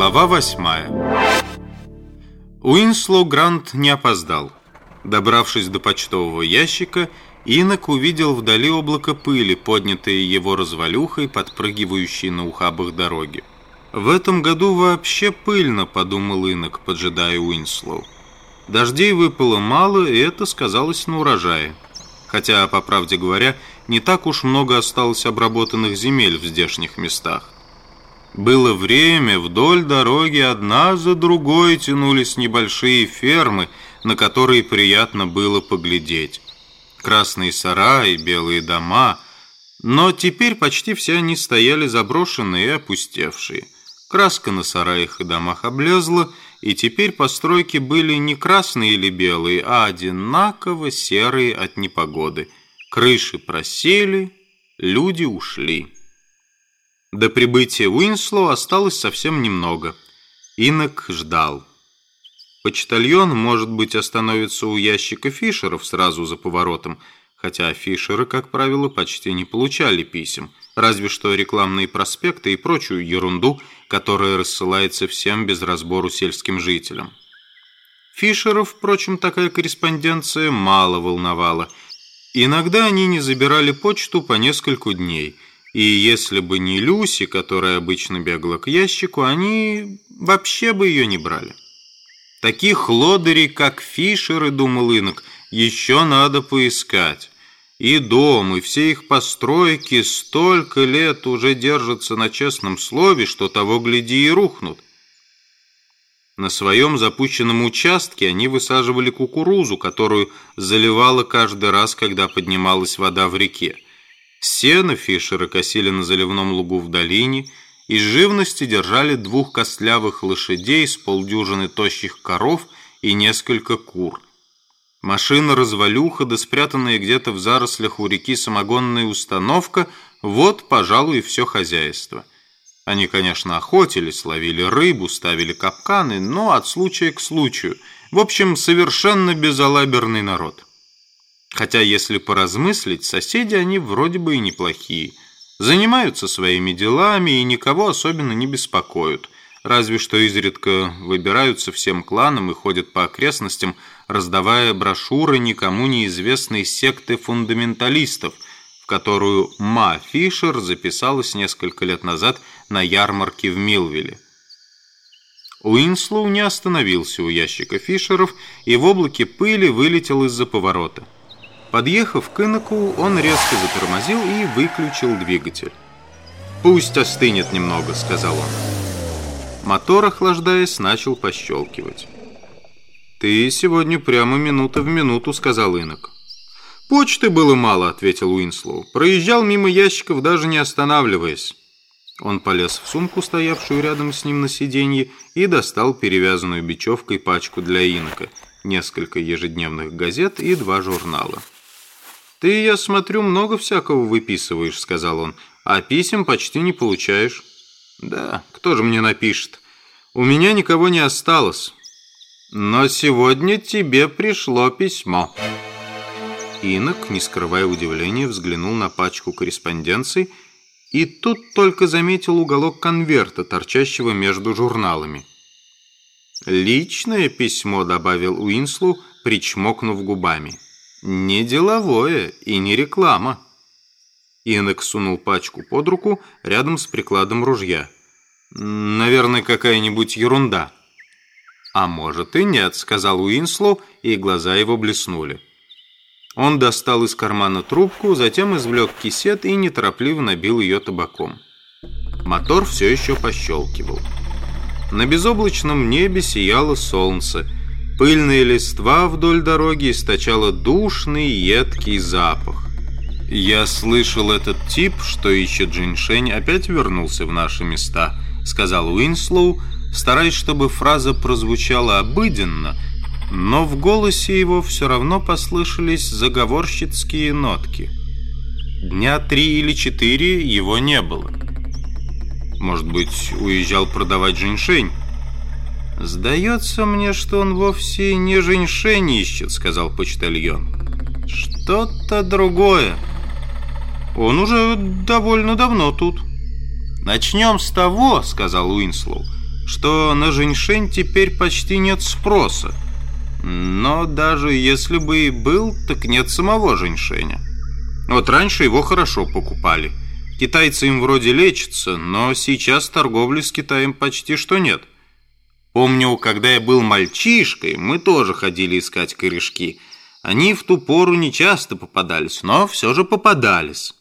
Глава восьмая Уинслоу Грант не опоздал. Добравшись до почтового ящика, Инок увидел вдали облако пыли, поднятое его развалюхой, подпрыгивающей на ухабах дороги. «В этом году вообще пыльно», — подумал Инок, поджидая Уинслоу. Дождей выпало мало, и это сказалось на урожае. Хотя, по правде говоря, не так уж много осталось обработанных земель в здешних местах. Было время, вдоль дороги одна за другой тянулись небольшие фермы, на которые приятно было поглядеть. Красные сараи, белые дома, но теперь почти все они стояли заброшенные и опустевшие. Краска на сараях и домах облезла, и теперь постройки были не красные или белые, а одинаково серые от непогоды. Крыши просели, люди ушли. До прибытия Уинслоу осталось совсем немного. Инок ждал. Почтальон, может быть, остановится у ящика Фишеров сразу за поворотом, хотя Фишеры, как правило, почти не получали писем, разве что рекламные проспекты и прочую ерунду, которая рассылается всем без разбору сельским жителям. Фишеров, впрочем, такая корреспонденция мало волновала. Иногда они не забирали почту по нескольку дней – и если бы не Люси, которая обычно бегала к ящику, они вообще бы ее не брали. Таких лодырей, как Фишеры, думал инок, еще надо поискать. И дом, и все их постройки столько лет уже держатся на честном слове, что того гляди и рухнут. На своем запущенном участке они высаживали кукурузу, которую заливало каждый раз, когда поднималась вода в реке. Сено Фишера косили на заливном лугу в долине, из живности держали двух костлявых лошадей с полдюжины тощих коров и несколько кур. Машина-развалюха, да спрятанная где-то в зарослях у реки самогонная установка – вот, пожалуй, и все хозяйство. Они, конечно, охотились, ловили рыбу, ставили капканы, но от случая к случаю. В общем, совершенно безалаберный народ. Хотя, если поразмыслить, соседи они вроде бы и неплохие. Занимаются своими делами и никого особенно не беспокоят. Разве что изредка выбираются всем кланам и ходят по окрестностям, раздавая брошюры никому неизвестной секты фундаменталистов, в которую Ма Фишер записалась несколько лет назад на ярмарке в Милвилле. Уинслоу не остановился у ящика Фишеров и в облаке пыли вылетел из-за поворота. Подъехав к Иноку, он резко затормозил и выключил двигатель. «Пусть остынет немного», — сказал он. Мотор, охлаждаясь, начал пощелкивать. «Ты сегодня прямо минута в минуту», — сказал Инок. «Почты было мало», — ответил Уинслоу. «Проезжал мимо ящиков, даже не останавливаясь». Он полез в сумку, стоявшую рядом с ним на сиденье, и достал перевязанную бечевкой пачку для инока, несколько ежедневных газет и два журнала. «Ты, я смотрю, много всякого выписываешь», — сказал он, «а писем почти не получаешь». «Да, кто же мне напишет? У меня никого не осталось. Но сегодня тебе пришло письмо». Инок, не скрывая удивления, взглянул на пачку корреспонденций и тут только заметил уголок конверта, торчащего между журналами. «Личное письмо», — добавил Уинслоу, причмокнув губами. Не деловое и не реклама. Инок сунул пачку под руку рядом с прикладом ружья. Наверное, какая-нибудь ерунда. А может и нет, сказал Уинслоу, и глаза его блеснули. Он достал из кармана трубку, затем извлек кисет и неторопливо набил ее табаком. Мотор все еще пощелкивал. На безоблачном небе сияло солнце – Пыльная листва вдоль дороги источала душный едкий запах. «Я слышал, этот тип, что ищет женьшень, опять вернулся в наши места», — сказал Уинслоу, стараясь, чтобы фраза прозвучала обыденно, но в голосе его все равно послышались заговорщицкие нотки. Дня три или четыре его не было. Может быть, уезжал продавать женьшень? «Сдается мне, что он вовсе не женьшень ищет», — сказал почтальон. «Что-то другое. Он уже довольно давно тут». «Начнем с того», — сказал Уинслоу, что на женьшень теперь почти нет спроса. Но даже если бы и был, так нет самого женьшеня. Вот раньше его хорошо покупали. Китайцы им вроде лечатся, но сейчас торговли с Китаем почти что нет. Помню, когда я был мальчишкой, мы тоже ходили искать корешки. Они в ту пору не часто попадались, но все же попадались.